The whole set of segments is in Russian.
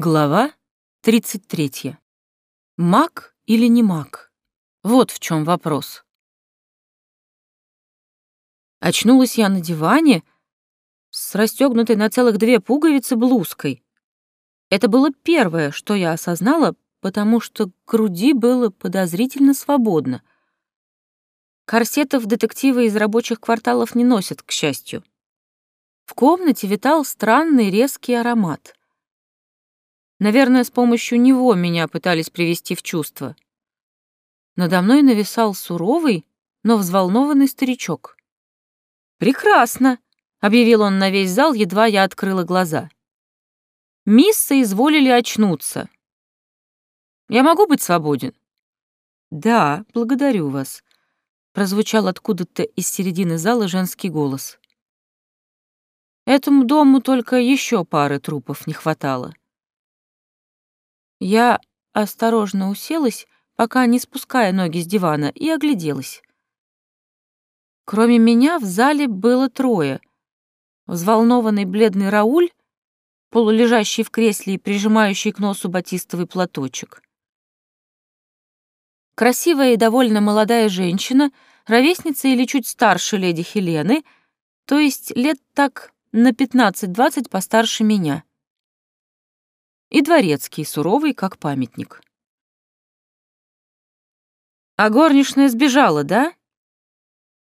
Глава 33. Маг или не маг? Вот в чем вопрос. Очнулась я на диване с расстегнутой на целых две пуговицы блузкой. Это было первое, что я осознала, потому что к груди было подозрительно свободно. Корсетов детективы из рабочих кварталов не носят, к счастью. В комнате витал странный резкий аромат — Наверное, с помощью него меня пытались привести в чувство. Надо мной нависал суровый, но взволнованный старичок. «Прекрасно!» — объявил он на весь зал, едва я открыла глаза. «Миссы изволили очнуться. Я могу быть свободен?» «Да, благодарю вас», — прозвучал откуда-то из середины зала женский голос. Этому дому только еще пары трупов не хватало. Я осторожно уселась, пока не спуская ноги с дивана, и огляделась. Кроме меня в зале было трое. Взволнованный бледный Рауль, полулежащий в кресле и прижимающий к носу батистовый платочек. Красивая и довольно молодая женщина, ровесница или чуть старше леди Хелены, то есть лет так на 15-20 постарше меня и дворецкий, суровый, как памятник. «А горничная сбежала, да?»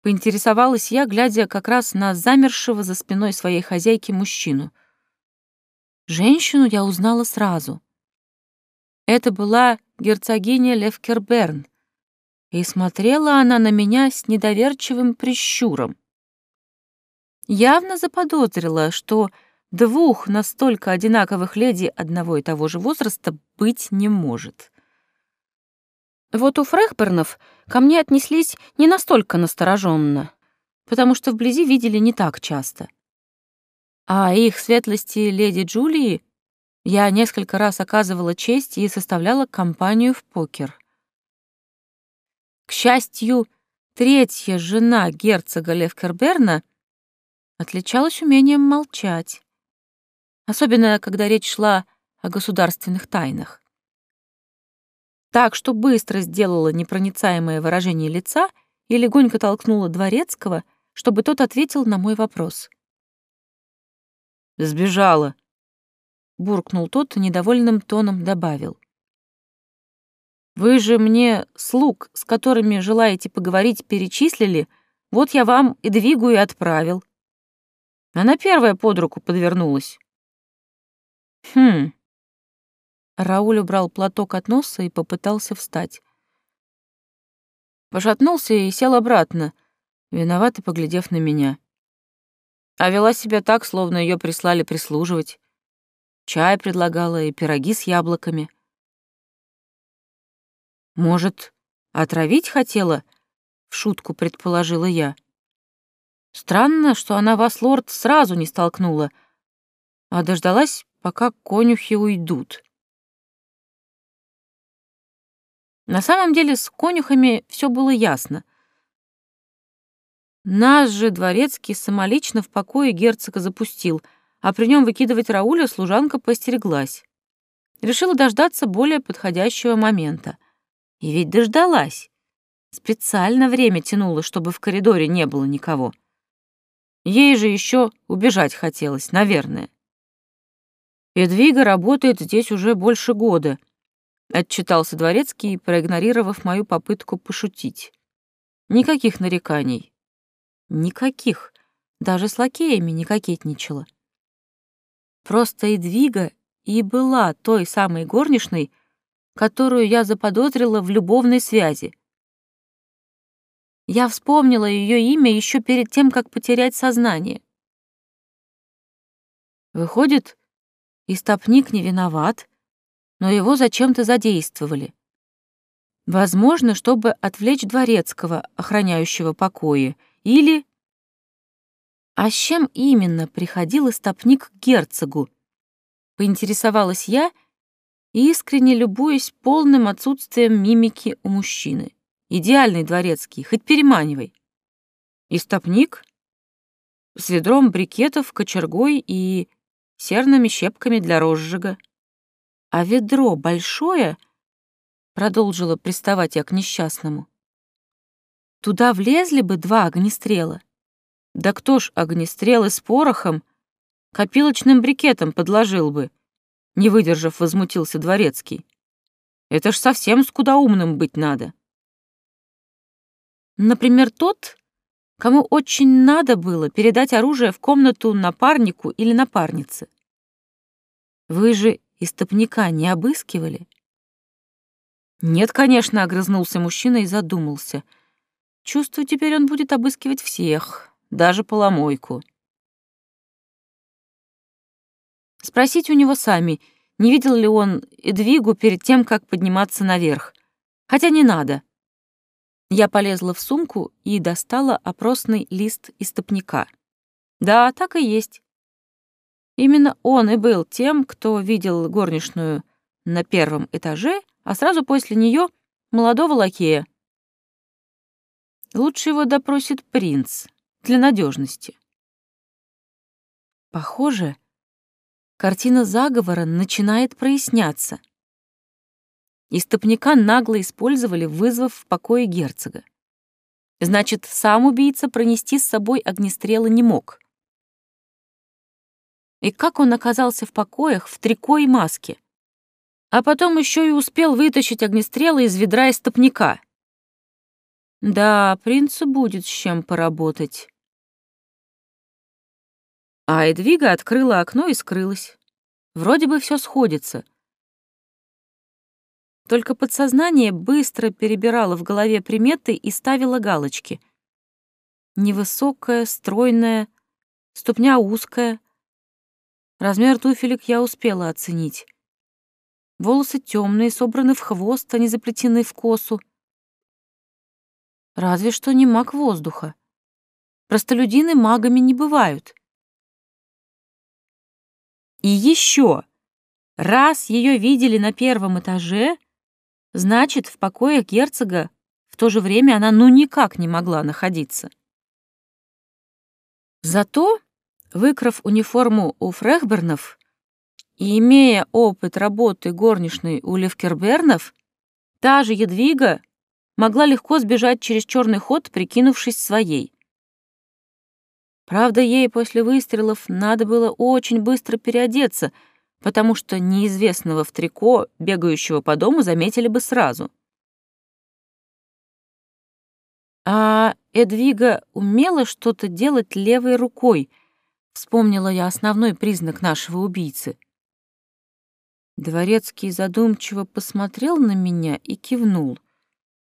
Поинтересовалась я, глядя как раз на замершего за спиной своей хозяйки мужчину. Женщину я узнала сразу. Это была герцогиня Левкерберн, и смотрела она на меня с недоверчивым прищуром. Явно заподозрила, что Двух настолько одинаковых леди одного и того же возраста быть не может. Вот у Фрехбернов ко мне отнеслись не настолько настороженно, потому что вблизи видели не так часто. А их светлости леди Джулии я несколько раз оказывала честь и составляла компанию в покер. К счастью, третья жена герцога Левкерберна отличалась умением молчать особенно когда речь шла о государственных тайнах. Так что быстро сделала непроницаемое выражение лица и легонько толкнула Дворецкого, чтобы тот ответил на мой вопрос. «Сбежала», — буркнул тот недовольным тоном добавил. «Вы же мне слуг, с которыми желаете поговорить, перечислили, вот я вам и двигаю и отправил». Она первая под руку подвернулась. Хм. Рауль убрал платок от носа и попытался встать. Пошатнулся и сел обратно, виновато поглядев на меня. А вела себя так, словно ее прислали прислуживать. Чай предлагала и пироги с яблоками. Может, отравить хотела? В шутку предположила я. Странно, что она вас, лорд, сразу не столкнула, а дождалась, пока конюхи уйдут. На самом деле с конюхами все было ясно. Нас же дворецкий самолично в покое герцога запустил, а при нем выкидывать Рауля служанка постереглась. Решила дождаться более подходящего момента. И ведь дождалась. Специально время тянула, чтобы в коридоре не было никого. Ей же еще убежать хотелось, наверное. Эдвига работает здесь уже больше года», — отчитался дворецкий, проигнорировав мою попытку пошутить. «Никаких нареканий». «Никаких. Даже с лакеями не кокетничала. Просто Эдвига и была той самой горничной, которую я заподозрила в любовной связи. Я вспомнила ее имя еще перед тем, как потерять сознание. Выходит, Истопник не виноват, но его зачем-то задействовали. Возможно, чтобы отвлечь дворецкого, охраняющего покои, или... А с чем именно приходил истопник к герцогу? Поинтересовалась я, искренне любуясь полным отсутствием мимики у мужчины. Идеальный дворецкий, хоть переманивай. Истопник? С ведром брикетов, кочергой и серными щепками для розжига. А ведро большое, продолжила приставать я к несчастному. Туда влезли бы два огнестрела. Да кто ж огнестрелы с порохом копилочным брикетом подложил бы, не выдержав, возмутился дворецкий. Это ж совсем скудоумным быть надо. Например, тот, кому очень надо было передать оружие в комнату напарнику или напарнице. Вы же истопника не обыскивали? Нет, конечно, огрызнулся мужчина и задумался. Чувствую, теперь он будет обыскивать всех, даже поломойку. Спросить у него сами, не видел ли он Эдвигу перед тем, как подниматься наверх. Хотя не надо. Я полезла в сумку и достала опросный лист истопника. Да, так и есть. Именно он и был тем, кто видел горничную на первом этаже, а сразу после нее молодого лакея. Лучше его допросит принц для надежности. Похоже, картина заговора начинает проясняться. Истопника нагло использовали, вызвав в покое герцога. Значит, сам убийца пронести с собой огнестрелы не мог. И как он оказался в покоях в трико и маске? А потом еще и успел вытащить огнестрелы из ведра истопника. Да, принцу будет с чем поработать. А Эдвига открыла окно и скрылась. Вроде бы все сходится — только подсознание быстро перебирало в голове приметы и ставило галочки. Невысокая, стройная, ступня узкая. Размер туфелек я успела оценить. Волосы темные, собраны в хвост, а не заплетены в косу. Разве что не маг воздуха. Простолюдины магами не бывают. И еще, раз ее видели на первом этаже, Значит, в покоях герцога в то же время она ну никак не могла находиться. Зато, выкрав униформу у Фрехбернов и имея опыт работы горничной у Левкербернов, та же Едвига могла легко сбежать через черный ход, прикинувшись своей. Правда, ей после выстрелов надо было очень быстро переодеться — потому что неизвестного в трико, бегающего по дому, заметили бы сразу. А Эдвига умела что-то делать левой рукой, вспомнила я основной признак нашего убийцы. Дворецкий задумчиво посмотрел на меня и кивнул.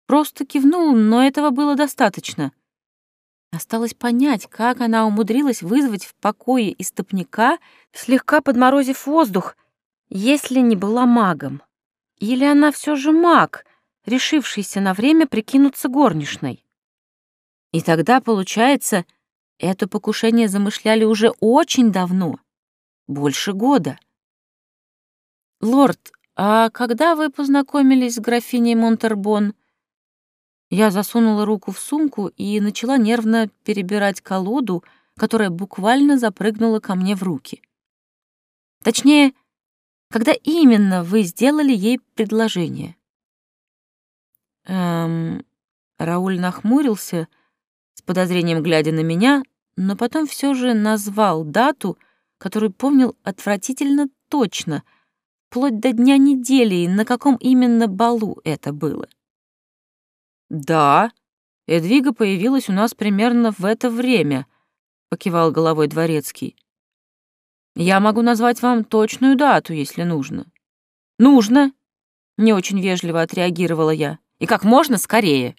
Просто кивнул, но этого было достаточно. Осталось понять, как она умудрилась вызвать в покое истопника, слегка подморозив воздух, если не была магом. Или она все же маг, решившийся на время прикинуться горничной. И тогда, получается, это покушение замышляли уже очень давно, больше года. «Лорд, а когда вы познакомились с графиней Монтербон?» Я засунула руку в сумку и начала нервно перебирать колоду, которая буквально запрыгнула ко мне в руки. Точнее, когда именно вы сделали ей предложение? Эм, Рауль нахмурился, с подозрением глядя на меня, но потом все же назвал дату, которую помнил отвратительно точно, вплоть до дня недели, на каком именно балу это было. «Да, Эдвига появилась у нас примерно в это время», — покивал головой дворецкий. «Я могу назвать вам точную дату, если нужно». «Нужно», — не очень вежливо отреагировала я. «И как можно скорее».